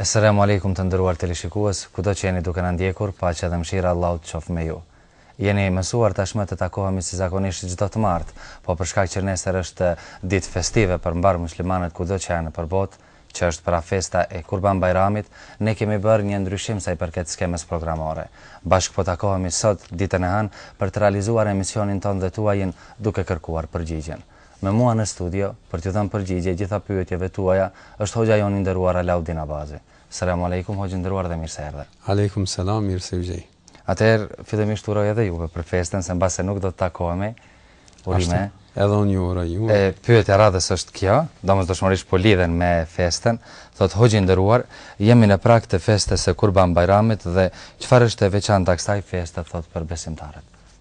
Eselamu Alejkum të nderuar teleshikues, kudo që jeni duke na ndjekur, paqja dhe mëshira e Allahut qoftë me ju. Jeni mësuar tashmë të takohemi si zakonisht çdo të martë, po për shkak që nesër është ditë festive për mbarë muslimanët kudo që janë nëpër botë, që është pra festa e Kurban Bajramit, ne kemi bërë një ndryshim sa i përket skemës programore. Bashkë po takohemi sot, ditën e hënë, për të realizuar emisionin tonë dhe tuajin, duke kërkuar përgjigjen. Me mua në studio, për t'ju dhënë përgjigje gjitha pyetjeve tuaja, është hoxha jonë i nderuar Alaudin Abazi. Selamu Alejkum, hoxhë i nderuar dhe mirë se erdhe. Alejkum Selam, mirë se u gjej. Atëherë, fillimisht uroj edhe juve për festën, se mbase nuk do të takohemi. Urime. Ashtu, edhe unë ju uroj juve. E, pyetja radhës është kjo, domosdoshmërisht po lidhen me festën. Thotë hoxhë i nderuar, jemi në prag të festës së Kurban Bajramit dhe çfarë është e veçantë kësaj feste, thotë për besimtarët.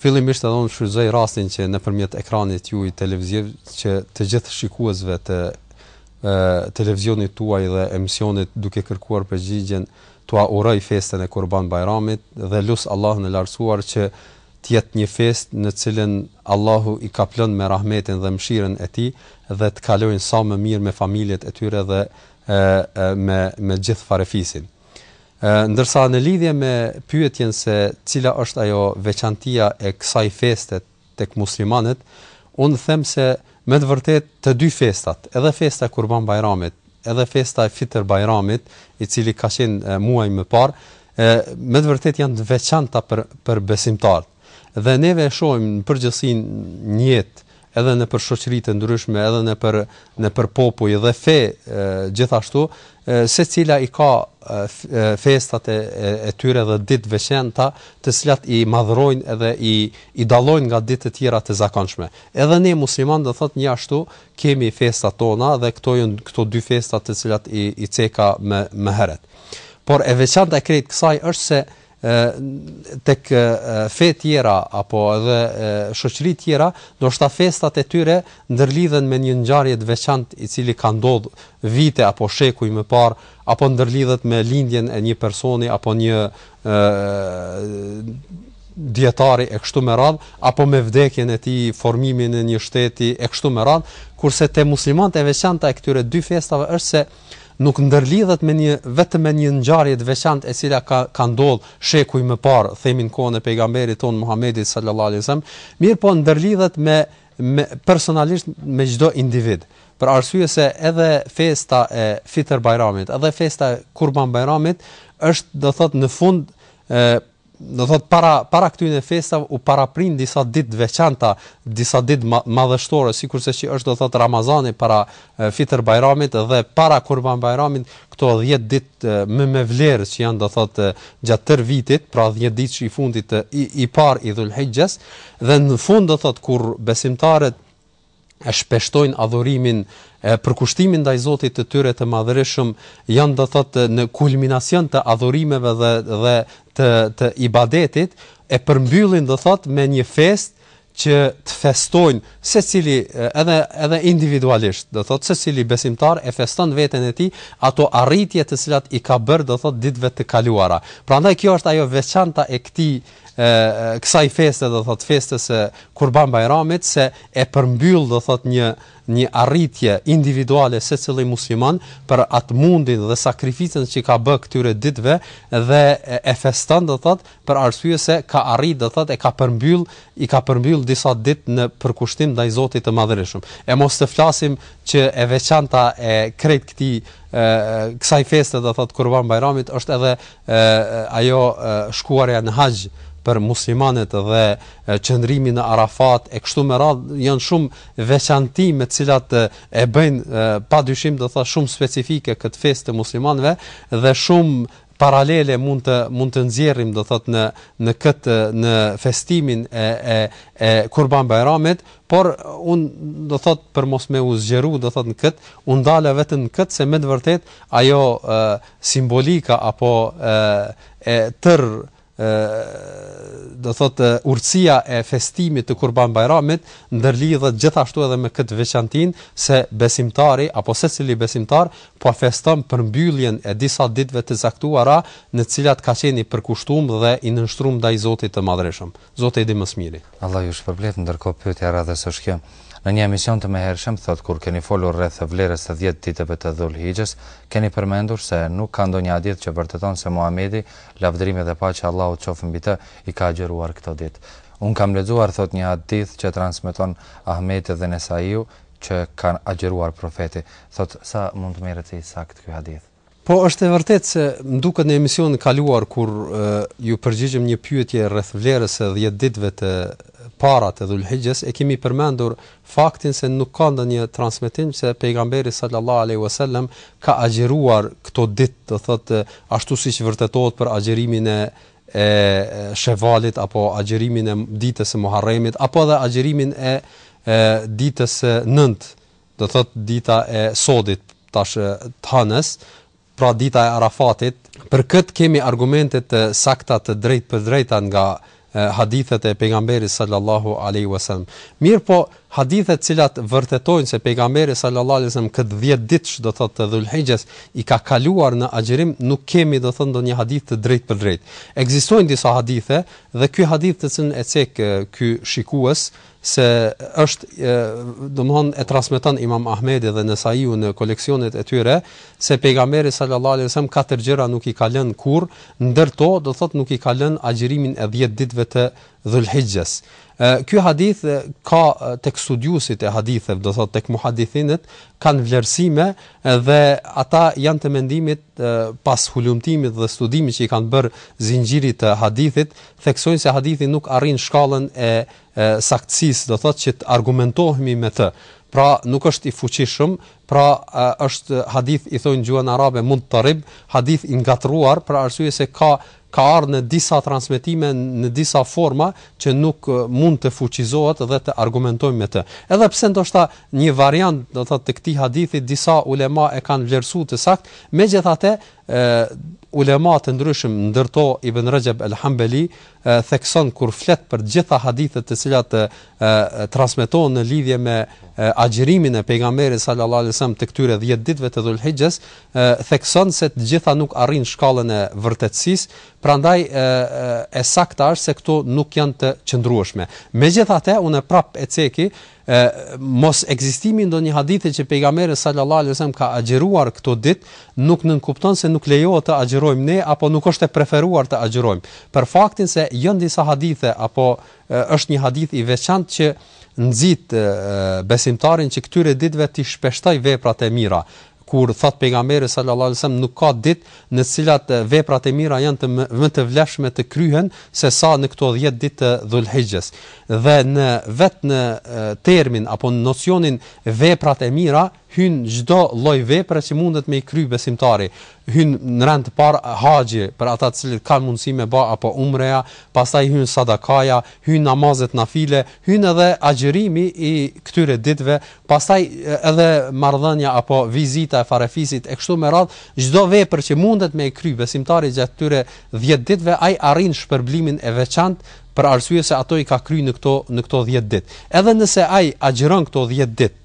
Fillimisht edhe unë shfrytëzoj rastin që nëpërmjet ekranit tuaj televiziv që të gjithë shikuesve të televizionit tuaj dhe emisionit duke kërkuar përgjigjen t'ua uroj festën e Kurban Bajramit dhe lus Allahun e Lartësuar që të jetë një festë në cilën Allahu i kaplon me rahmetin dhe mëshirën e tij dhe të kalojnë sa më mirë me familjet e tyre dhe me me gjithë farefisin. Ndërsa në lidhje me pyetjen se cila është ajo veçantia e kësaj feste tek muslimanët, unë them se me të vërtetë të dy festat, edhe festa e Kurban Bajramit, edhe festa e Fitër Bajramit, i cili ka qenë muaj më parë, me të vërtetë janë të veçanta për për besimtarët. Dhe neve e shohim në përgjithësi në jetë edhe nëpër shoqëri të ndryshme, edhe nëpër nëpër popuj dhe fe gjithashtu, secila i ka festat e e tyre dhe ditë të veçanta, të cilat i madhërojnë edhe i i dallojnë nga ditë të tjera të zakonshme. Edhe ne musliman do thotë njashtu kemi festat tona dhe këto janë këto dy festa të cilat i i ceka më herët. Por e veçanta e krejt kësaj është se tek fe tjera apo edhe shoqëri tjera, ndoshta festat e tyre ndërlidhen me një ngjarje të veçantë i cili ka ndodhur vite apo shekuj më parë, apo ndërlidhet me lindjen e një personi apo një ë dietari e kështu me radh apo me vdekjen e tij, formimin e një shteti e kështu me radh, kurse te muslimanët e veçanta e këtyre dy festave është se nuk ndërlidhet me një vetëm me një ngjarje të veçantë e cila ka ka ndodhur shekuj më parë, themi në kohën e pejgamberit tonë Muhamedit salallahu alejhi ve selem, mirëpo ndërlidhet me me personalisht me çdo individ. Për arsye se edhe festa e Fitr Bajramit, edhe festa e Kurban Bajramit është do thot në fund e do thot para para këtyre festave u paraprin disa ditë të veçanta, disa ditë madhështore, sikurse që është do thot Ramazani para Fitr Bajramit dhe para Kurban Bajramit, këto 10 ditë më me vlerë që janë do thot gjatë tërë vitit, pra 10 ditëshi i fundit të i, i parë i Dhulhixhes dhe në fund do thot kur besimtarët e shpeshtojnë adhurimin e përkushtimin ndaj Zotit të tyre të Madhërishëm, janë do thotë në kulminacion të adhurimeve dhe dhe të të ibadetit, e përmbyllin do thotë me një festë që të festojnë secili edhe edhe individualisht, do thotë secili besimtar e feston veten e tij ato arritje të cilat i ka bërë do thotë ditëve të kaluara. Prandaj kjo është ajo veçanta e këtij kësaj feste do thot festës së Kurban Bajramit se e përmbyll do thot një një arritje individuale secili musliman për atë mundin dhe sakrificën që ka bë këtyre ditëve dhe e feston do thot për arsye se ka arrit do thot e ka përmbyll i ka përmbyll disa ditë në përkushtim ndaj Zotit të Madhërishëm. E mos të flasim që e veçanta e krejt këtij kësaj feste do thot Kurban Bajramit është edhe ajo shkuarja në haxh për muslimanët dhe qëndrimi në Arafat e kështu me radh janë shumë veçanti me të cilat e bëjnë pa dyshim do thot shumë specifike këtë festë të muslimanëve dhe shumë paralele mund të mund të nxjerrim do thot në në këtë në festimin e e e Kurban Bajramit, por un do thot për mos me u zgjeru do thot në kët, u ndala vetëm në kët se me të vërtet ajo e, simbolika apo e tërë do thotë urtësia e festimit të Kurban Bajramit ndërlidhet gjithashtu edhe me këtë veçantin se besimtari apo secili besimtar po feston për mbylljen e disa ditëve të caktuara në të cilat ka qenë i përkushtum dhe i nënshtrum ndaj Zotit të Madhrishëm. Zoti e di më së miri. Allah ju shpërbleftë, ndërkohë pyetja e radhës është kjo, në një emision të mëhershëm thotë kur keni folur rreth vlerës së dhjetë ditëve të Dhul Hixhes, keni përmendur se nuk ka ndonjë hadith që vërteton se Muhamedi, lavdërimi dhe paqja e Allahut qofshin mbi të, i ka agjëruar këto ditë. Unë kam lexuar thotë një hadith që transmeton Ahmeti dhe Nesaiu që i ka agjëruar Profeti, thotë sa mund të merret si i saktë ky hadith? Po është e vërtetë se më duket në emisionin e kaluar kur iu përgjigjëm një pyetje rreth vlerës së dhjetë ditëve të para të Dhul-Hixhes e kemi përmendur faktin se nuk ka ndonjë transmetim se pejgamberi sallallahu alejhi ve sellem ka agjëruar këto ditë, do thotë ashtu siç vërtetohet për agjërimin e e Shevalit apo agjërimin e ditës së Muharremit apo edhe agjërimin e e ditës së nëntë do thotë dita e sodit tash të hënës, pra dita e Arafatit, për këtë kemi argumente të sakta të drejtpërdrejta nga hadithet e pejgamberit sallallahu alaihi wasallam. Mirëpo hadithet të cilat vërtetojnë se pejgamberi sallallahu alaihi wasallam këtë 10 ditësh do thotë të Dhulhixhes i ka kaluar në agjërim, nuk kemi do thotë ndonjë hadith të drejtpërdrejtë. Ekzistojnë disa hadithe dhe ky hadith të cilin e cek ky shikues se është domethënë e transmeton Imam Ahmedi dhe Nesaiu në koleksionet e tyre se pejgamberi sallallahu alajhi wasallam katër gjëra nuk i ka lënë kurrë ndër to do thotë nuk i ka lënë agjërimin e 10 ditëve të Dhulhixhes ky hadith ka tek studiuesit e haditheve do thotë tek muhadithinët kanë vlerësime dhe ata janë të mendimit pas hulumtimit dhe studimit që i kanë bërë zinxhirit të hadithit theksojnë se hadithi nuk arrin shkallën e saktësisë, do thotë që të argumentohemi me të. Pra, nuk është i fuqishëm, pra është hadith i thonë gjuhën arabe mudtarib, hadith i ngatërruar për arsye se ka ka ardhur në disa transmetime në disa forma që nuk mund të fuqizohet dhe të argumentojmë me të. Edhe pse ndoshta një variant, do thotë të këtij hadithi disa ulema e kanë vlerësuar të saktë, megjithatë ulema të ndryshëm ndër to Ibn Rajab al-Hanbali thekson kur flet për të gjitha hadithet të cilat transmetohen në lidhje me agjërimin e pejgamberit sallallahu alajhi wasallam të këtyre 10 ditëve të Dhulhixhes, thekson se të gjitha nuk arrijnë shkallën e vërtetësisë, prandaj e, e sakta është se këto nuk janë të qëndrueshme. Megjithatë, unë prap e ceki E, mosekzistimi i ndonjë hadithi që pejgamberi sallallahu alajhi wasallam ka agjëruar këto ditë nuk nënkupton se nuk lejohet të agjërojmë ne apo nuk është e preferuar të agjërojmë. Për faktin se janë disa hadithe apo e, është një hadith i veçantë që nxit besimtarin që këtyre ditëve t'i shpeshtojë veprat e mira. Kur thotë Pejgamberi sallallahu alejhi ve sellem nuk ka ditë në të cilat veprat e mira janë të më të vlefshme të kryhen se sa në këto dhjetë ditë të Dhul-Hixhes. Dhe në vet në termin apo në nocionin veprat e mira hyn çdo lloj vepre që mundet me i kry besimtari. Hyn në rend të parë haxhi për ata të cilët kanë mundësi me ba apo umreja, pastaj hyn sadakaja, hyn namazet nafile, hyn edhe agjërimi i këtyre ditëve Pastaj edhe marrëdhënia apo vizita e farefisit e kështu me radhë, çdo vepër që mundet me i kry besimtari gjatë këtyre 10 ditëve, ai arrin shpërblimin e veçantë për arsye se ato i ka kry në këto në këto 10 ditë. Edhe nëse ai agjëron këto 10 ditë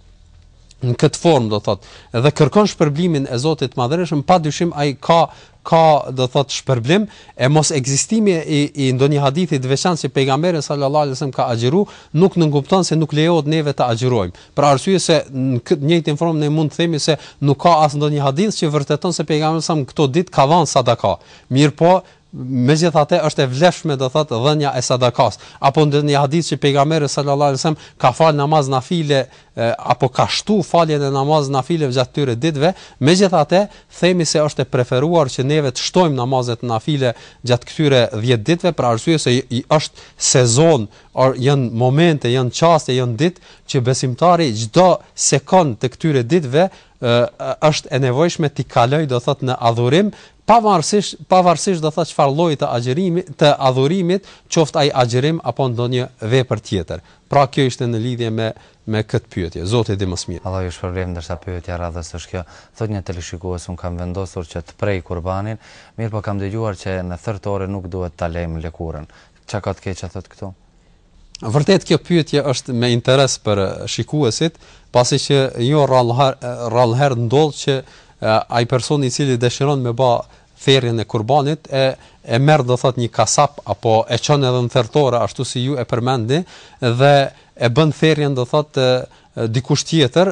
në këtë formë do thotë dhe kërkon shpërblimin e Zotit të Madhërishëm, pa dyshim ai ka ka do thotë shpërblim e mos ekzistimi i i ndonjë hadithi të veçantë që pejgamberi sallallahu alajhi wasallam ka agjëru nuk nënkupton se nuk lejohet neve të agjërojmë për arsye se në këtë njëjtin formë ne mund të themi se nuk ka as ndonjë hadith që vërteton se pejgamberi sa këto ditë ka dhënë sadaka mirëpo megjithatë është e vlefshme do thotë dhënia e sadakas apo ndonjë hadith që pejgamberi sallallahu alajhi wasallam ka fal namaz nafile apo ka shtu faljen e namazet nafile gjatë këtyre ditëve, megjithatë, themi se është e preferuar që neve të shtojmë namazet nafile gjatë këtyre dhjetë ditëve për arsye se është sezon, janë momente, janë çaste, janë ditë që besimtari çdo sekond të këtyre ditëve është e nevojshme t'i kalojë, do thotë në adhurim, Pavarësisht, pavarësisht do thotë çfarë lloji të agjërimit, të adhurimit, qoftë ai agjërim apo ndonjë vepër tjetër. Pra kjo ishte në lidhje me me këtë pyetje. Zoti e di më së miri. Allahu ju shpërbleftë, ndërsa pyetja radhës është kjo, thotë një teleshikues unë kam vendosur që të prej kurbanin, mirëpo kam dëgjuar që në thertore nuk duhet ta lejmë lëkurën. Çka ka të keqe thot këtu? Vërtet kjo pyetje është me interes për shikuesit, pasi që jo rrallëherë ndodh që ai person i cili dëshiron me bë therrjen e kurbanit e e merr do thot një kasap apo e çon edhe në thertore ashtu si ju e përmendni dhe e bën therrjen do thot dikush tjetër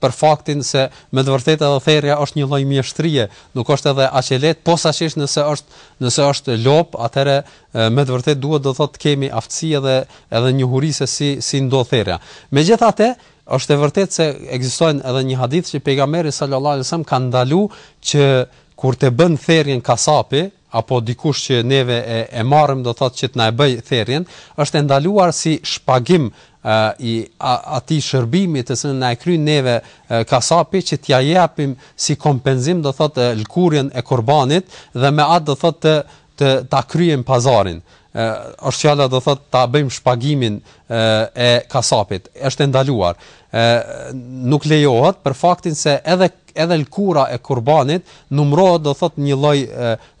për faktin se me të vërtetë edhe therrja është një lloj mjeshtrie, nuk është edhe aq e lehtë, posaçërisht nëse është nëse është lopë, atëherë me të vërtetë duhet do thotë të kemi aftësi edhe edhe njohuri se si si ndodh therrja. Megjithatë, është e vërtetë se ekzistojnë edhe një hadith që pejgamberi sallallahu alajhi wasallam ka ndalu që kur të bën therrjen kasapi, apo dikush që neve e e marrim do thotë që të na e bëjë therrjen, është e ndaluar si shpagim i atij shërbimi të cilin na e kryen neve kasapi që t'ia jepim si kompenzim do thotë lkurjen e kurbanit dhe me atë do thotë të të ta kryejmë pazarin ë është fjala do thotë ta bëjmë shpagimin e, e kasapit është e ndaluar ë nuk lejohet për faktin se edhe Edhe lkura e kurbanit numërohet do thotë një lloj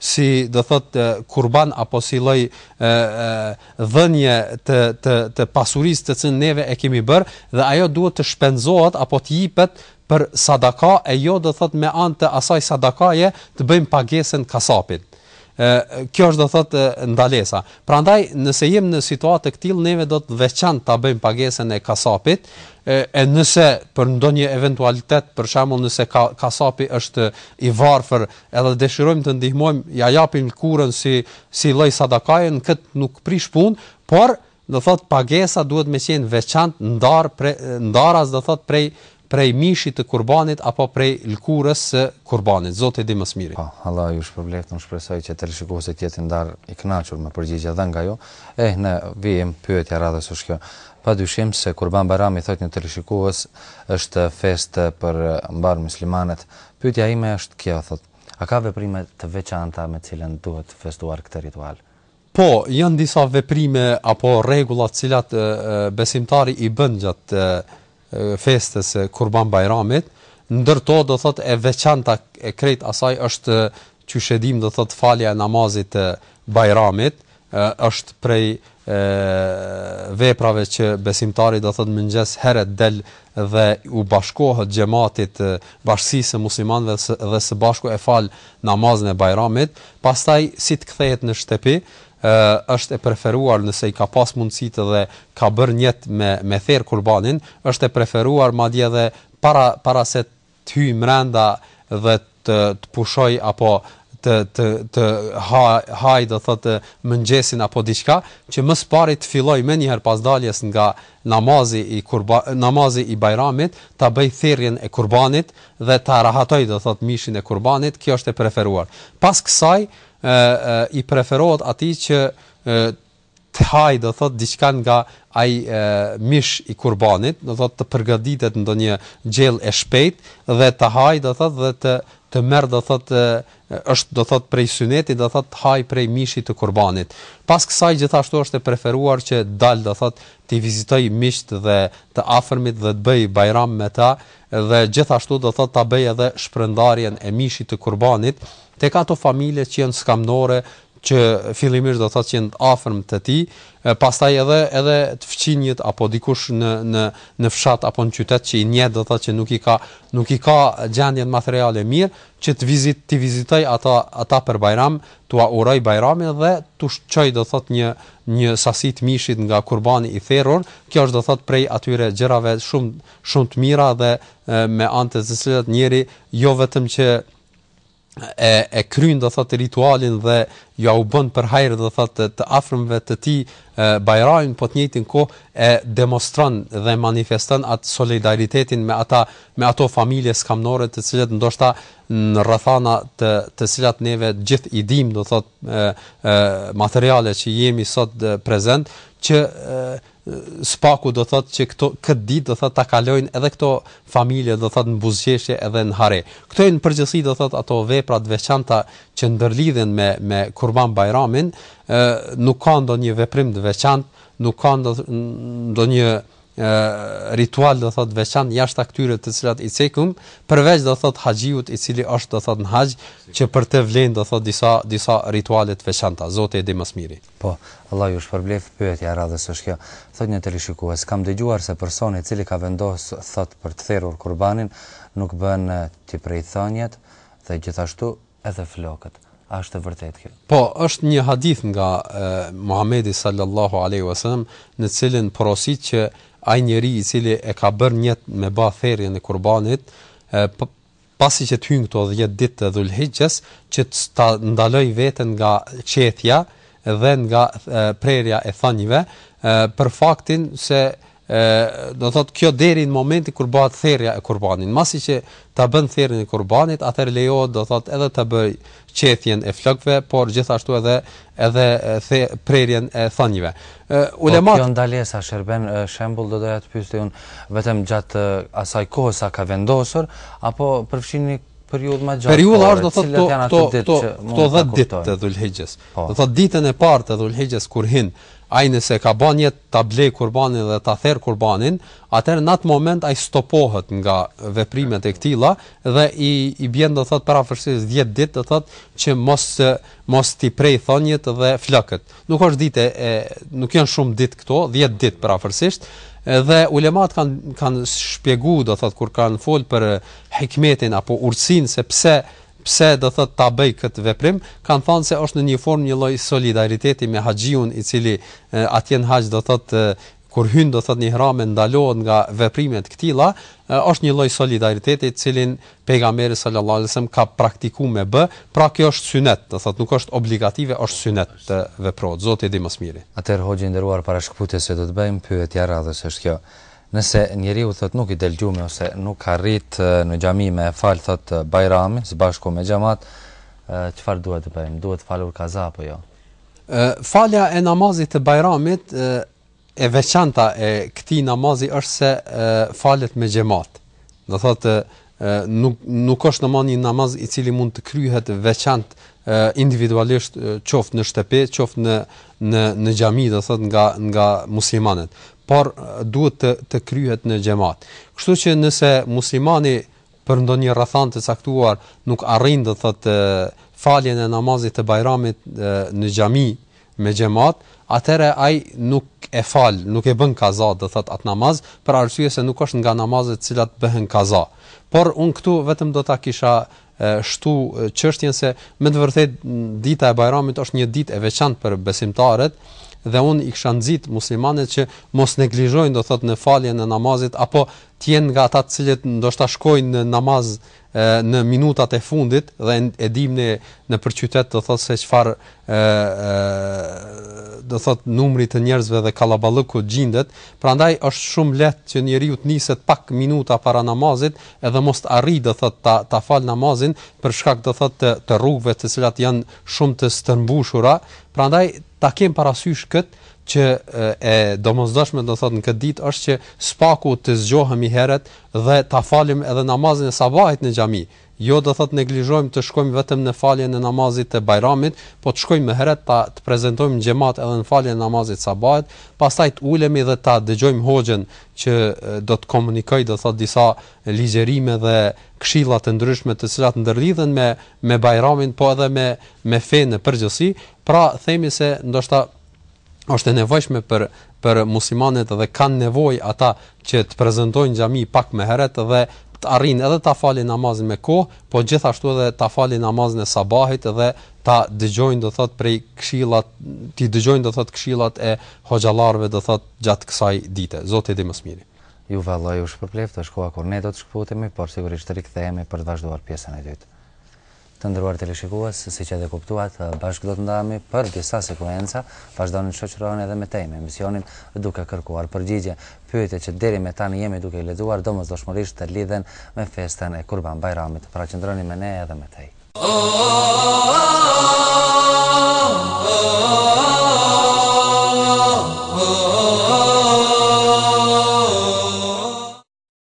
si do thotë kurban apo si lloj dhënie të të të pasurisë të cilën neve e kemi bërë dhe ajo duhet të shpenzohet apo të jipet për sadaka e jo do thotë me anë të asaj sadakaje të bëjmë pagesën kasapit. Ë kjo është do thotë ndalesa. Prandaj nëse jemi në situatë të këtillë neve do të veçantë ta bëjmë pagesën e kasapit, e, e nëse për ndonjë eventualitet, për shembull nëse ka kasapi është i varfër, edhe dëshirojmë të ndihmojmë, ja japim lkurën si si lloj sadakaje, në këtë nuk prish punë, por Do thotë pagesa duhet me qenë veçant ndarë prej ndaras do thotë prej prej mishit të kurbanit apo prej lkurës së kurbanit zoti di më së miri. Po, Allah ju shpërbleftë, unë shpresoj që teleshikuesit të jetë ndarë i kënaqur me përgjigjen e dhënë nga ju. Eh ne vijim pyetja e radhës është kjo. Pa dyshim se Kurban Bajrami thotë një teleshikues është festë për mbarë myslimanët. Pyetja ime është kjo thotë, a ka veprime të veçanta me të cilën duhet festuar këtë ritual? Po, janë disa veprime apo rregulla të cilat besimtari i bën gjatë festës së Kurban Bajramit, ndër to do thotë e veçanta e krejt asaj është që siç e dimë do thotë falja e namazit të Bajramit, është prej e veprave që besimtari do thotë mëngjes herët del dhe i bashkohet xhematit bashkësisë së muslimanëve dhe së bashku e fal namazin e Bajramit, pastaj si të kthehet në shtepi, është e preferuar nëse i ka pas mundësitë dhe ka bërë nijet me me therë kurbanin, është e preferuar madje edhe para para se të hyjë mrenda dhe të të pushoj apo të të të ha haj do thotë mëngjesin apo diçka që më së pari të fillojë menjëherë pas daljes nga namazi i kurba namazi i bajramit ta bëj therjen e kurbanit dhe ta rahatoj do thot mishin e kurbanit kjo është e preferuar pas kësaj ë i preferohet atij që ë të haj do thot diçka nga ai mish i kurbanit do thot të përgatitet ndonjë gjellë e shpejt dhe të haj do thot dhe të të merr do thot është do thotë prej synetit do thotë të haj prej mishit të kurbanit. Pas kësaj gjithashtu është e preferuar që të dal do thotë t'i vizitoj miqtë dhe të afërmit dhe të bëj bajram me ta dhe gjithashtu do thotë ta bëj edhe shpërndarjen e mishit të kurbanit tek ato familje që janë skamnore që fillimisht do thotë që janë të afërm të tij, pastaj edhe edhe të fqinjët apo dikush në në në fshat apo në qytet që i njeh do thotë që nuk i ka nuk i ka gjendjen materiale mirë që t'i vizit t'i vizitoj ata ata për Bajram, t'ua uroj Bajramin dhe t'u çoj do thotë një një sasi të mishit nga kurbani i therur, kjo është do thotë prej atyre gjërave shumë shumë të mira dhe me anë të të cilat njeri jo vetëm që e e kryen do thotë ritualin dhe ja u bën për hajër do thotë të afërmve të tij bajramin po në të njëjtën kohë e demonstron dhe manifeston atë solidaritetin me ata me ato familje skamnore të cilat ndoshta në rrethana të të cilat neve gjithë i dim do thotë materiale që jemi sot prezent që S'paku do thotë që këto këtë ditë do thotë ta kalojnë edhe këto familje do thotë në buzëqeshje edhe në hare. Këto janë në përgjithësi do thotë ato vepra të veçanta që ndërlidhen me me Kurban Bajramin, ë nuk ka ndonjë veprim të veçantë, nuk ka ndonjë ritual do thot veçantë jashtë këtyre të cilat i cekëm përveç do thot haxhiut i cili është do thot në haxh që për të vlejnë do thot disa disa rituale të veçanta zoti e di më së miri Po. Allah ju shpërbleftë Pyetja e radhës është kjo, thotë një teleshikues, Kam dëgjuar se personi i cili ka vendos thotë për të therur kurbanin, nuk bën t'i prejë thonjtë dhe gjithashtu edhe flokët. A është e vërtetë kjo? Po, është një hadith nga Muhamedi sallallahu alejhi ve sellem në cilin porosit që ai njeri i cili e ka bërë nijet me ba therrjen e kurbanit, pasi që të hyjnë këto dhjetë ditë të Dhul-Hixhes, që ta ndalojë veten nga qethja dhe nga prerja e thonjve, për faktin se do të thotë kjo deri në momentin kur bëhet therrja e kurbanit. Masi që ta bëjë therrjen e kurbanit, atëherë lejohet do të thotë edhe ta bëjë qethjen e flokëve, por gjithashtu edhe edhe the prerjen e thonjve. Ë po, ulemat Po kjo ndalesa shërben shembull do doja të pyes unë vetëm gjatë asaj kohe sa ka vendosur apo përfshin një periudhë më të gjatë. Periudha është do thotë këto këto 10 ditë të Dhul-Hixhes. Po. Do thotë ditën e parë të Dhul-Hixhes kur hyn ai nëse ka bën nijet ta blejë kurbanin dhe ta therr kurbanin, atëherë në atë moment ai stopohet nga veprimet e këtilla dhe i i bjen do thot përafërsisht 10 ditë do thot që mos të mos t'i prejë thonjtë dhe flokët. Nuk është ditë e nuk janë shumë ditë këto, 10 ditë përafërsisht. Dhe ulemat kanë kanë shpjeguar do thot kur kanë fol për hikmetin apo urtësinë se pse pse do thot ta bëjë këtë veprim, kanë thënë se është në një formë një lloj solidariteti me haxhiun i cili atje në haxh do thot kur hyn do të thotë në ihram ndalohet nga veprime të këtilla, është një lloj solidariteti të cilin pejgamberi sallallahu alaihi wasallam ka praktikuar me bë, pra kjo është synet, do të thotë nuk është obligative, është synet të veprohet, Zoti e di më së miri. Atëherë hoxhë i nderuar para shkëputjes që do të bëjmë, pyetja e radhës është kjo, Nëse njeriu thotë nuk i del gjumi ose nuk arrit në xhami me e fal thotë Bajramin së bashku me xhemat, çfarë duhet të bëjë? Duhet ta falë kaza apo jo? Falja e namazit të Bajramit e veçanta e këtij namazi është se falet me xhemat. Do thotë nuk nuk është domethënë një namaz i cili mund të kryhet veçantë individualisht qoftë në shtëpi, qoftë në në në xhami, do thotë nga nga muslimanët, por duhet të të kryhet në xhemat. Kështu që nëse muslimani për ndonjë rrethanë të caktuar nuk arrin do të thotë faljen e namazit të Bajramit në xhami me xhemat, atëherë ai nuk e fal, nuk e bën kaza, do thotë atë namaz, për arsye se nuk është nga namazet të cilat bëhen kaza. Por un këtu vetëm do ta kisha shtu çështjen se me të vërtetë dita e Bajramit është një ditë e veçantë për besimtarët dhe un i kisha nxit muslimanët që mos neglizhojnë do thotë në faljen e namazit apo Të jenë nga ata të cilët ndoshta shkojnë në namaz në minutat e fundit dhe e dimë ne nëpër qytet do thotë se çfarë do thotë numri të njerëzve dhe kallaballëku gjindet, prandaj është shumë lehtë që njeriu të niset pak minuta para namazit edhe mos të arrijë do thotë ta fal namazin për shkak do thotë të, të rrugëve të cilat janë shumë të stërmbushura, prandaj ta kem parasysh kët që e domosdoshme do thot në këtë ditë është që spaku të zgjohemi herët dhe ta falim edhe namazin e sabahit në xhami. Jo do thot neglizhojmë të shkojmë vetëm në faljen e namazit të Bajramit, po të shkojmë më herët ta të prezantojmë xhemat edhe në faljen e namazit të sabahit, pastaj të ulemi dhe ta dëgjojmë hoxhën që do të komunikojë do thot disa ligjërime dhe këshilla të ndryshme të cilat ndërlidhen me me Bajramin, po edhe me me fenë në përgjithësi. Pra themi se ndoshta është e nevojshme për për muslimanët dhe kanë nevojë ata që të prezantojnë në xhami pak më herët dhe të arrijnë edhe ta falin namazin me kohë, po gjithashtu edhe ta falin namazin e sabahit dhe ta dëgjojnë do thot prej këshillat, t'i dëgjojnë do thot këshillat e hoxhallarëve do thot gjatë kësaj dite. Zoti i di më së miri. Eh Allahu ju shpërbleft, tash koha kur ne do të shkëputemi, por sigurisht rikthehemi për të vazhduar pjesën e dytë. Të nderuar teleshikues, siç edhe kuptuat, bashkë do të ndahemi për disa sekuenca, vazhdoni të shoqëroheni edhe më tej me emisionin Duke kërkuar përgjigje. Pyetjet që deri me tani jemi duke i lexuar domosdoshmërisht të lidhen me festën e Kurban Bajramit. Pra qëndroni me ne edhe më tej.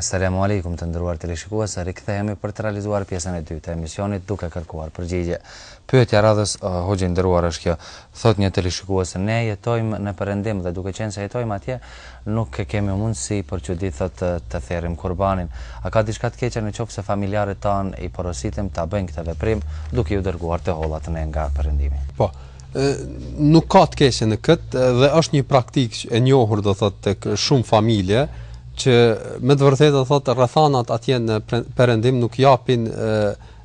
Esalamu Alejkum të nderuar teleshikues, rikthehemi për të realizuar pjesën e dytë të emisionit duke kërkuar përgjigje. Pyetja e radhës hoxhë i nderuar është kjo, thotë një teleshikues, ne jetojmë në Perëndim dhe duke qenë se jetojmë atje, nuk e kemi mundësi për çdo ditë të therim kurbanin. A ka diçka të keqe në qoftë se familjarët tanë i porositim ta bëjnë këtë veprim duke iu dërguar të hollat ne nga Perëndimi? Po. nuk ka të keqe në këtë dhe është një praktikë e njohur do thotë tek shumë familje që me të vërtetë do thotë rrethanat atje në perëndim nuk japin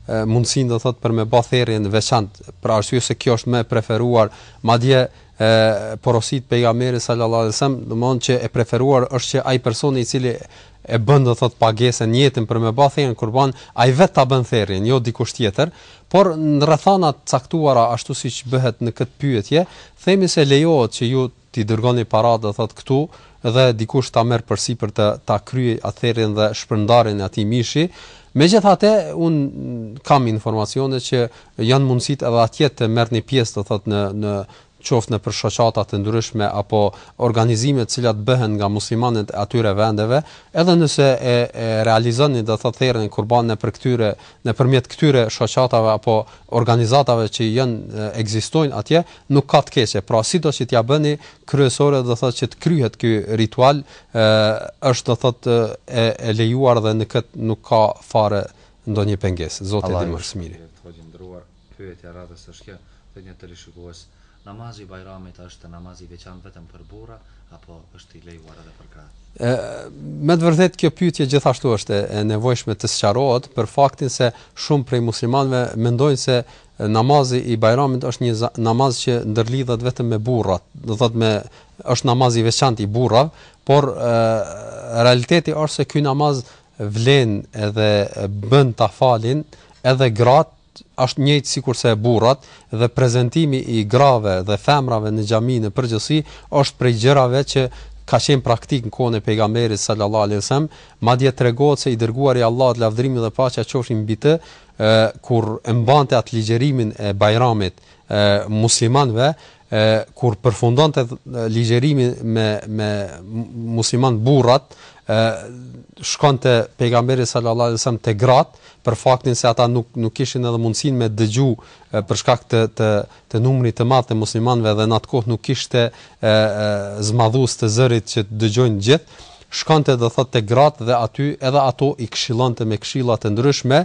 mundësinë do thotë për me ba therrjen e veçantë për arsye se kjo është më e preferuar madje e porosit pejgamberi sallallahu alajhi wasallam domethënë që e preferuar është që ai personi i cili e bën do thot pagesën nijetin për me ba therrjen kurban ai vet ta bën therrjen jo dikush tjetër por në rrethana të caktuara ashtu siç bëhet në këtë pyetje themi se lejohet që ju t'i dërgoni paratë do thot këtu dhe dikush ta merr përsipër të ta kryej atë therrjen dhe shpërndarjen e atij mishi Megjithatë, un kam informacione që janë mundësitë edhe atje të merrni pjesë, do thot në në qoftë nëpër shoqata të ndryshme apo organizime të cilat bëhen nga muslimanët e atyre vendeve, edhe nëse e e realizoni do të thotë therrjen kurban nëpër këtyre nëpërmjet këtyre shoqatave apo organizatave që janë ekzistojnë atje, nuk ka të keqe. Pra sido që t'ia bëni, kryesore do të thotë që të kryhet ky ritual, ë është do të thotë e e lejuar dhe në këtë nuk ka fare ndonjë pengesë. Zoti e di më së miri. Allahu ju shpërblyeftë hoxhë i nderuar. Pyetja e radhës është kjo, thotë një teleshikues, Namazi i Bajramit a është namaz i veçantë vetëm për burra apo është i lejuar edhe për gratë? E, me të vërtetë kjo pyetje gjithashtu është e nevojshme të sqarohet për faktin se shumë prej muslimanëve mendojnë se namazi i Bajramit është një namaz që ndërlidhet vetëm me burrat, domethënë është namaz i veçantë i burrav, por e, realiteti është se ky namaz vlen edhe bën ta falin edhe gratë është njëjtë sikurse burrat dhe prezentimi i grave dhe femrave në xhami në përgjithësi është prej gjërave që ka qenë praktik në kohën e pejgamberit sallallahu alaihi wasallam, madje tregohet se i dërguari i Allahut lavdërimi dhe paqja qofshin mbi të, ë kur e mbante atë ligjërimin e Bajramit e muslimanëve, e kur përfundonte ligjërimin me me musliman burrat e shkonte pejgamberi sallallahu alajhi wasallam te grat për faktin se ata nuk nuk kishin edhe mundësinë me dëgju për shkak të të të numrit të madh të muslimanëve dhe në atë kohë nuk kishte zmadhues të zërit që të dëgjojnë gjithë shkonte do thotë te grat dhe aty edhe ato i këshillonte me këshilla të ndryshme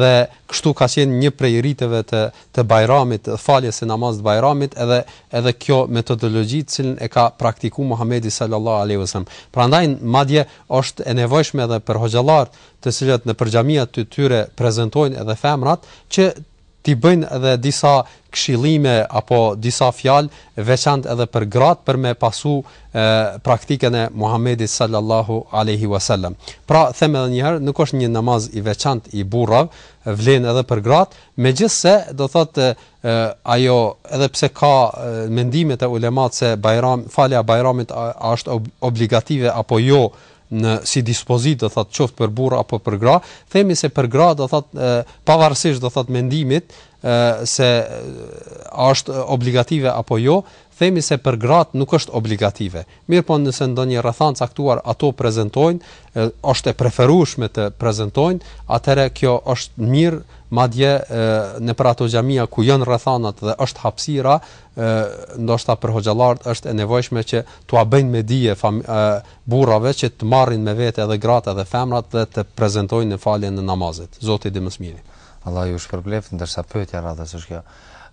dhe kështu ka qenë një prej riteve të të Bajramit, faljes së namazit të Bajramit edhe edhe kjo metodologji të cilën e ka praktiku Muhamedi sallallahu alejhi ve sellem. Prandaj madje është e nevojshme edhe për hoxhallarët, të cilët nëpër xhamia të tyre prezentojnë edhe femrat që t'i bëjnë edhe disa këshillime apo disa fjalë veçantë edhe për gratë për me pasu e, praktikën e Muhamedit sallallahu alaihi wasallam. Pra them edhe një herë, nuk është një namaz i veçantë i burrav, vlen edhe për gratë, Megjithëse, do thotë ajo, edhe pse ka mendimet e ulemat se Bajram, falja e Bajramit a është obligative apo jo në si dispozitë do thotë qoftë për burrë apo për gra, themi se për gra do thotë pavarësisht do thotë mendimit ë se a është obligative apo jo, Themi se për gratë nuk është obligative, mirëpo nëse në ndonjë rrethanë të caktuar ato prezantojnë, është e preferueshme të prezantojnë, atëherë kjo është mirë, madje nëpër ato xhamia ku janë rrethanat dhe është hapësira, ndoshta për hoxhallarët është e nevojshme që t'ua bëjnë me dije burrave që të marrin me vete edhe gratë edhe femrat dhe të prezantojnë në faljen e namazit. Zoti di më së miri. Allah ju shpërbleftë, ndërsa pyetja e radhës është kjo.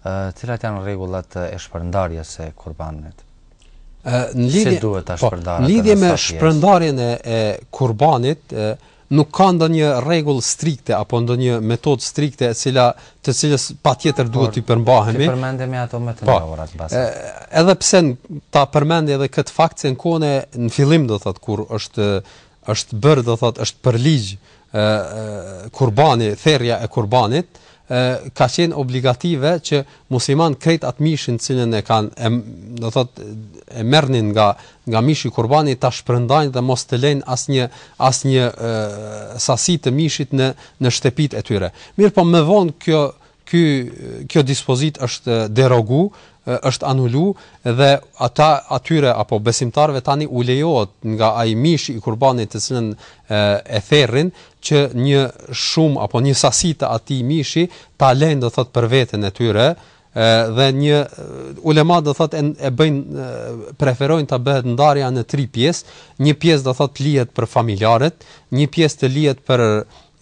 Cilat janë rregullat e shpërndarjes së kurbanit? Në lidhje, si duhet ta po, shpërndarë? Në lidhje me shpërndarjen e, e kurbanit, e, nuk ka ndonjë rregull strikte apo ndonjë metodë strikte e cila të cilës patjetër duhet po, t'i përmbahemi. T'i përmbahemi ato më të po, ndjera të bashkë. Edhe pse ta përmendi edhe këtë fakt se në kohën, e, në fillim do thotë kur është është bërë do thotë është përligj ë kurbani, therrja e kurbanit, ë ka qenë obligative që muslimanët krejt atë mishin të cilën e kanë, do thot e merrnin nga nga mishi i kurbanit ta shpërndajnë dhe mos të lejnë asnjë asnjë sasi të mishit në në shtëpitë e tyre. Mirëpo më vonë kjo Kjo kjo dispozitë është derogu, është anulu dhe ata atyre apo besimtarëve tani u lejohet nga ai mishi i kurbanit të cilën e therrin që një shumë apo një sasi të atij mishi ta lejnë do thot për veten e tyre dhe një ulema do thot e, e bëjnë preferojnë ta bëhet ndarja në tri pjesë, një pjesë do thot të lihet për familjarët, një pjesë të lihet për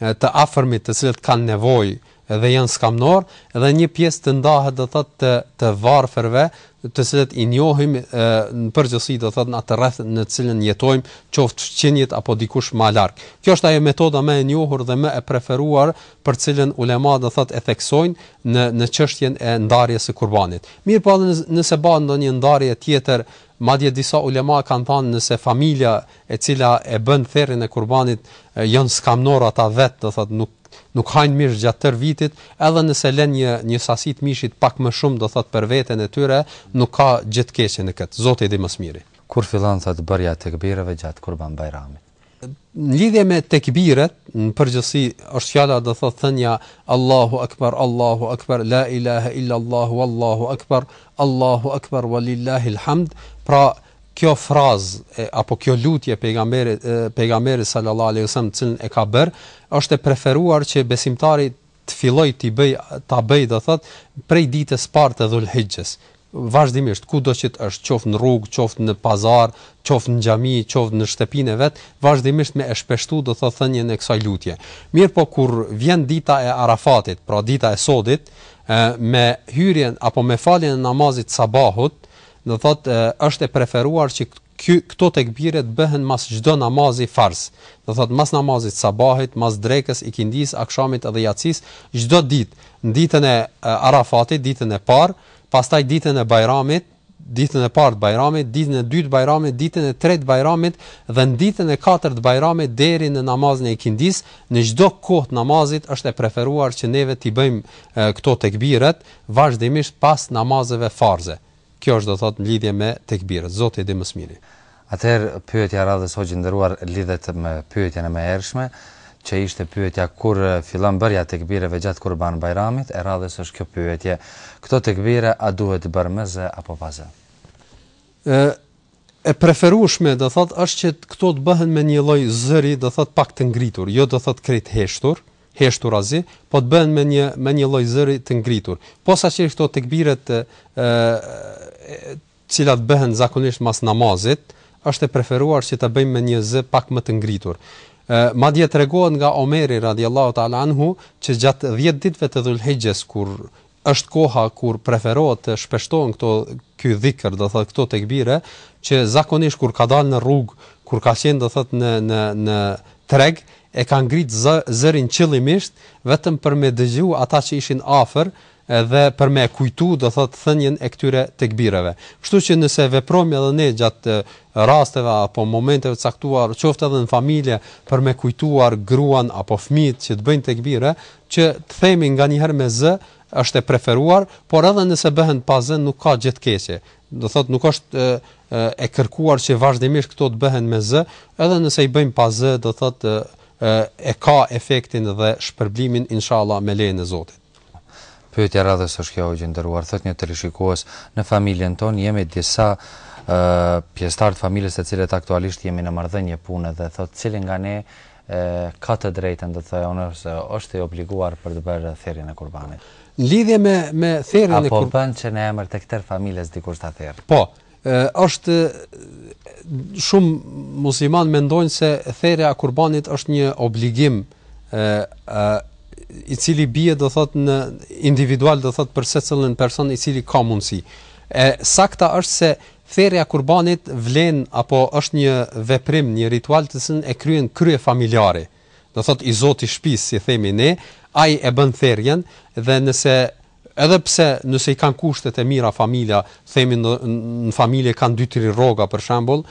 të afërmit të cilët kanë nevojë dhe janë skamnorë dhe një pjesë të ndahet do thot të të varfërve të cilët i njohim e, në përgjithësi do thot në atë rreth në të cilën jetojmë qoftë fqinjët apo dikush më larg kjo është ajo metoda më e njohur dhe më e preferuar për të cilën ulema do thot e theksojnë në në çështjen e ndarjes së kurbanit mirëpo nëse bën ndonjë ndarje tjetër Madje disa ulema kanë thënë nëse familja e cila e bën therrjen e kurbanit janë skamnorë ata vetë, do thotë nuk Nuk hajnë mish gjatë tërë vitit, edhe nëse lënë një një sasi të mishit pak më shumë do thotë për veten e tyre, nuk ka gjë të keqe në këtë. Zoti e di më së miri. Kur fillon thotë bërja e tekbireve gjatë Kurban Bajramit? Në lidhje me tekbiret, në përgjithësi është fjala do thotë thënia Allahu Ekber, Allahu Ekber, la ilahe illa Allahu, Wallahu Ekber, Allahu Ekber, Walillahil Hamd, pra Kjo frazë apo kjo lutje e Pejgamberit Pejgamberit sallallahu alejhi ve sellem të cilën e ka bërë është e preferuar që besimtari të fillojë t'i bëjë ta bëjë do thotë prej ditës së parë të Dhul-Hixhes vazhdimisht kudo që të jesh qoftë në rrugë qoftë në pazar qoftë në xhami qoftë në shtëpinë e vet vazhdimisht me e shpeshtu do thotë thënien e kësaj lutje mirëpo kur vjen dita e Arafatit pra dita e sodit me hyrjen apo me faljen e namazit të sabahut Do thotë është e preferuar që ky këto tekbire të bëhen mas çdo namazi farz. Do thotë mas namazit të sabahut, mas drekës, ikindisë, akshamit dhe jacisë, çdo ditë, në ditën e Arafatit, ditën e parë, pastaj ditën e Bajramit, ditën e parë të Bajramit, ditën e dytë të Bajramit, ditën e tretë të Bajramit dhe në ditën e katërt të Bajramit deri në namazin e ikindisë, në çdo kohë të namazit është e preferuar që neve t'i bëjmë këto tekbire, vazhdimisht pas namazeve farze, kjo është do thotë në lidhje me tekbiret, Zoti e di më së miri. Atëherë pyetja e radhës hoxhë i nderuar lidhet me pyetjen e mëhershme, që ishte pyetja kur fillon bërja e tekbireve gjatë Kurban Bajramit, e radhës është kjo pyetje, këto tekbire a duhet bërë me zë apo pa zë? E e preferueshme do thotë është që këto të bëhen me një lloj zëri do thotë pak të ngritur, jo do thotë krejt heshtur, heshturazi, po të bëhen me një me një lloj zëri të ngritur. Posaçërisht këto tekbiret ë të cilat bëhen zakonisht mas namazit, është e preferuar që ta bëjmë me një zë pak më të ngritur. Ë madje tregohet nga Omeri radiallahu ta'ala anhu që gjatë 10 ditëve të Dhul Hijhes kur është koha kur preferohet të shpeshtohen këto ky dhikr do thotë këto tekbire që zakonisht kur ka dalë në rrugë kur ka qenë do thotë në në në treg e ka ngrit zërin qëllimisht vetëm për me dëgju ata që ishin afër edhe për me e kujtu do thotë thënien e këtyre tekbireve. Kështu që nëse veprojmë edhe ne gjatë rasteve apo momenteve të caktuar, qoftë edhe në familje për me e kujtuar gruan apo fëmijët që të bëjnë tekbire, që të themi nganjëherë me zë është e preferuar, por edhe nëse bëhen pa zë nuk ka gjë të keqe. Do thotë nuk është e kërkuar që vazhdimisht këto të bëhen me zë, edhe nëse i bëjmë pa zë, do thotë e ka efektin dhe shpërblimin inshallah me lejen e Zotit. Pyetja radhës është hoxhë i nderuar thotë një televizikues në familjen tonë jemi disa pjesëtarë të familjes të cilët aktualisht jemi në marrëdhënie pune dhe thotë cili nga ne E ka të drejtën do të thotë ose është i obliguar për të bërë therjen e kurbanit. Në lidhje me me therjen e kurbanit. Apo bën që në emër të kësaj familjes dikush ta therr. Po, është shumë muslimanë mendojnë se therja e kurbanit është një obligim ë i cili bie do thot në individual do thot për secilin person i cili ka mundësi. E sakta është se Therja e kurbanit vlen apo është një veprim, një ritual të cilin e kryen kryefamiljari, do thotë i zoti i shtëpisë si themi ne, ai e bën therjen dhe nëse edhe pse nëse i kanë kushtet e mira familja, themi në në familje kanë dy tri rroga për shembull,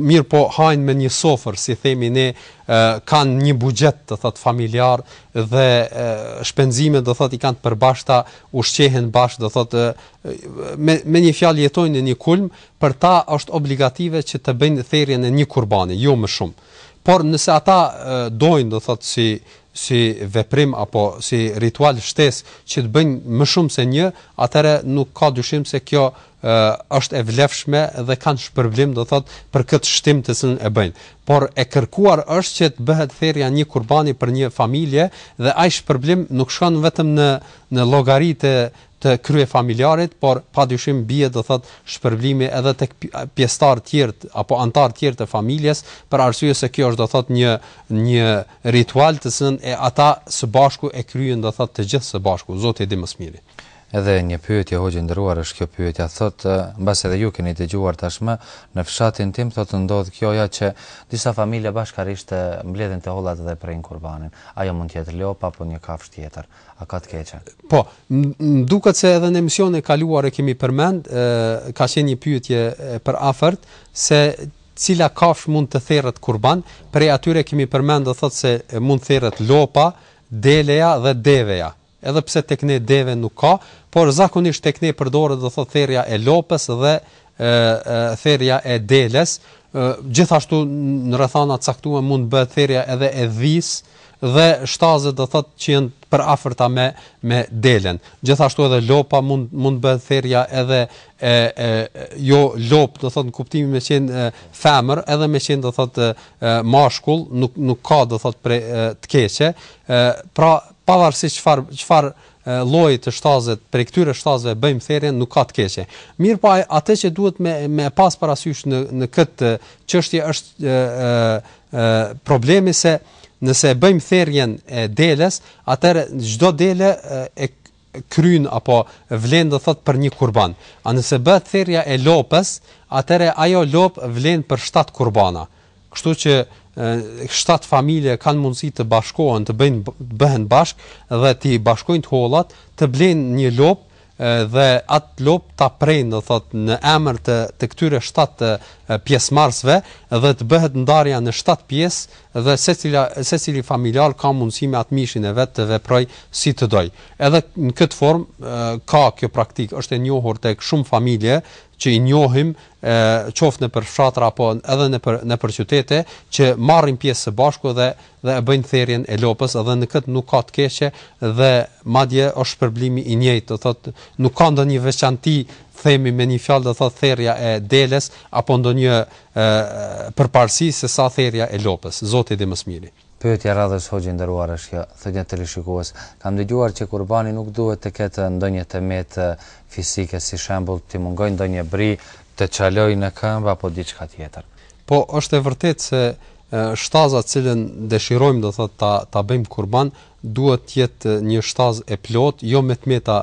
mirëpo hajnë me një sofër si themi ne, kanë një buxhet do thotë familjar dhe shpenzimet do thotë i kanë të përbashkëta, ushqehen bashkë do thotë me me një fjalë jetojnë në një kulm, për ta është obligative që të bëjnë therjen e një kurbani, jo më shumë. Por nëse ata dojnë, do thotë si si veprim apo si ritual shtesë që të bëjnë më shumë se një, atëherë nuk ka dyshim se kjo është e vlefshme dhe kanë shpërblim do thot për këtë shtim të cilën e bëjnë. Por e kërkuar është që të bëhet therja një kurbani për një familje dhe ai shpërblim nuk shkon vetëm në në llogarinë të kryefamiljarit, por padyshim bie do thotë shpërblimi edhe tek pjesëtarë tjerë apo anëtarë tjerë të familjes, për arsye se kjo është do thotë një një ritual të cilin e ata së bashku e kryejnë do thotë të gjithë së bashku, Zoti e di më së miri. Edhe një pyetje hoxhë i nderuar është kjo pyetja thotë mbasi edhe ju keni dëgjuar tashmë në fshatin tim thotë ndodh kjo ja që disa familje bashkarisht mbledhin të hollat dhe prejnë kurbanin ajo mund të jetë lopë apo një kafshë tjetër A ka të keqe? Po, më duket se edhe në emisionin e kaluar e kemi përmend, ka qenë një pyetje e përafërt se cila kafshë mund të therret kurban, prej atyre kemi përmend do thotë se mund të therret lopa, deleja dhe deveja. Edhe pse tek ne deve nuk ka, por zakonisht tek ne përdoret do thotë therrja e lopës dhe e therrja e deles, gjithashtu në rrethana të caktuara mund të bëhet therrja edhe e dhisë dhe shtazët do thotë që janë të përafërta me me delen. Gjithashtu edhe lopa mund mund të bëhet therrja edhe e e jo lopë, do thotë në kuptimin me qenë femër, edhe me qenë do thotë mashkull, nuk nuk ka do thotë për të keqe. Ë pra pavarësisht çfarë çfarë lloji të shtazëve prej këtyre shtazëve bëjmë therjen nuk ka të keqe mirëpo atë që duhet me me pas parasysh në në këtë çështje është ë ë problemi se nëse bëjmë therjen e deles atëherë çdo dele e kryen apo vlen do thot për një kurban a nëse bëhet therja e lopës atëherë ajo lopë vlen për 7 kurbana kështu që shtatë familje kanë mundësi të bashkohen, të bëjnë të bëhen bashkë dhe t'i bashkojnë të hollat, të blejnë një lopë dhe atë lopë ta prejnë, do thot në emër të të këtyre shtatë pjesëmarrësve dhe të bëhet ndarja në shtatë pjesë dhe secila secili familjar ka mundësi me atë mishin e vet të veprojë si të dojë. Edhe në këtë formë ka kjo praktikë, është e njohur tek shumë familje që i njohim qoftë nëpër fshatra apo edhe nëpër nëpër qytete që marrin pjesë së bashku dhe dhe e bëjnë therjen e lopës dhe në këtë nuk ka të keqe dhe madje është shpërblimi i njëjtë do thotë nuk ka ndonjë veçanti themi me një fjalë do thotë therja e deles apo ndonjë përparësi se sa therja e lopës zoti di më së miri Pyetje e radhës hoxhë i nderuar është kjo, thotë një teleshikues, kam dëgjuar që kurbani nuk duhet të ketë ndonjë të metë fisike si shembull t'i mungojë ndonjë bri të çalojë në këmbë apo diçka tjetër. Po është e vërtetë se shtaza të cilën dëshirojmë do thotë ta ta bëjmë kurban duhet të jetë një shtazë e plotë, jo me të meta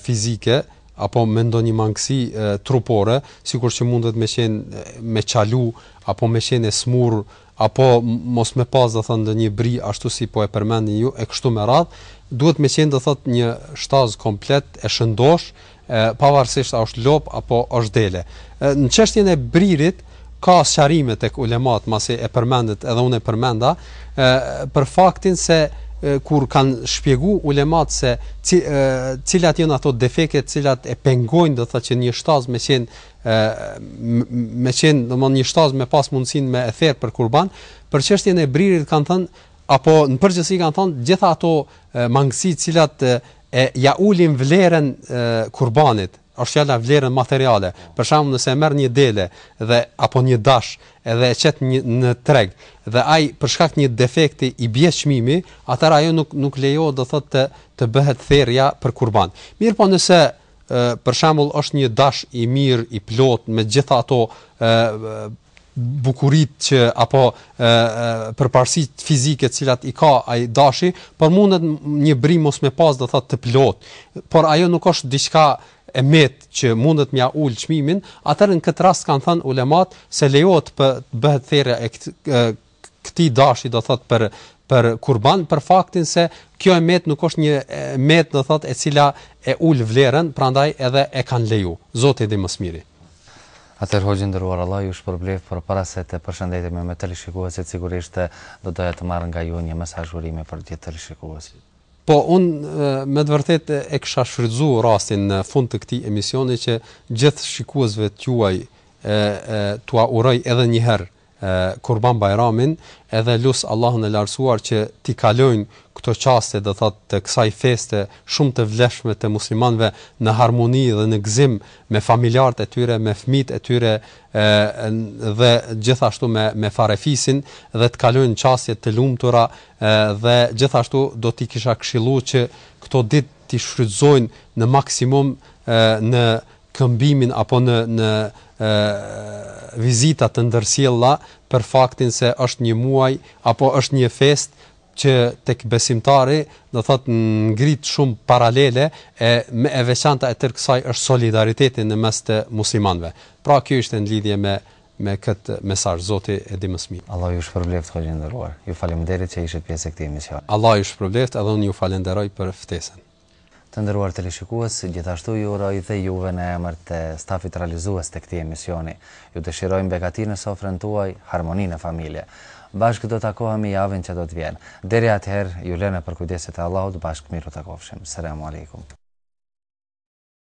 fizike apo me ndonjë mangësi trupore, sikur që mundet me qenë me çalu apo me qenë e smurë apo mos me pas do thot ndonjë bri ashtu si po e përmendni ju e kështu me radh duhet me qenë do thot një shtaz komplet e shëndosh e pavarësisht a është lop apo është dele në çështjen e bririt ka sqarime tek ulemat masi e përmendët edhe unë e përmenda e, për faktin se kur kanë shpjegu ulemat se cilat janë ato defekte të cilat e pengojnë do të thotë që një shtaz me qenë ë me qenë domthon një shtaz me pas mundësinë me e therë për kurban, për çështjen e bririt kanë thënë apo në përgjithësi kanë thënë gjitha ato mangësi të cilat e, e ja ulin vlerën e kurbanit, është fjala vlerën materiale. Për shembull, nëse e merr një dele dhe apo një dash edhe e çet në treg dhe ai për shkak të një defekti i bie çmimi, atëra ajo nuk nuk lejohet do thotë të të bëhet therrja për kurban. Mirpo nëse për shembull është një dash i mirë i plotë me gjitha ato bukuritë që apo përparësitë fizike të cilat i ka ai dashi, por mundet një bri mos me pas do thotë të plot, por ajo nuk është diçka e met që mundet m'ja ul çmimin, atëherë në këtë rast kanë thënë ulemat se lejohet të bëhet therja e këtij dashi do thot për për kurban për faktin se kjo e met nuk është një met do thot e cila e ul vlerën prandaj edhe e kanë leju zoti e di më së miri Atër hoxhë i nderuar Allah ju shpërbleftë për para se të përshëndetemi me teleshikuesit sigurisht do doja të marr nga ju një mesaj urimi për gjithë teleshikuesit Po un me të vërtet e kisha shfrytzu rastin në fund të këtij emisioni që gjithë shikuesve tuaj e, e t'ua uroj edhe një herë Kurban Bajramin edhe lus Allahun e Lartësuar që t'i kalojnë këto çaste do thotë të kësaj feste shumë të vlefshme të muslimanëve në harmoni dhe në gëzim me familjarët e tyre me fëmijët e tyre e, dhe gjithashtu me me farefisin dhe të kalojnë çaste të lumtura e, dhe gjithashtu do t'i kisha këshilluar që këto ditë t'i shfrytëzojnë në maksimum e, në këmbimin apo në në vizita të ndërsjella për faktin se është një muaj apo është një festë që tek besimtari do thotë ngrit shumë paralele e më e veçanta e tërë kësaj është solidariteti në mes të muslimanëve. Pra kjo ishte në lidhje me me këtë mesazh Zoti e di më së miri. Allah ju shpërbleft hoxhë i nderuar. Ju faleminderit që ishit pjesë e këtij emisioni. Allah ju shpërbleft edhe unë ju falenderoj për ftesën. Të nderuar teleshikues, gjithashtu ju uroj dhe juve në emër të stafit realizues të këtij emisioni. Ju dëshirojmë begati në sofrën tuaj, harmoni në familje. Bashkë do takohemi javën që do të vjen. Deri atëherë, ju lë në përkujdesjet e Allahut, bashkë mirë u takofshim. Selamu Alejkum.